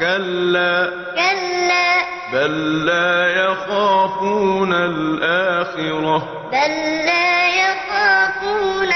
كلا. كلا. بل لا يخافون الآخرة. بل لا يخافون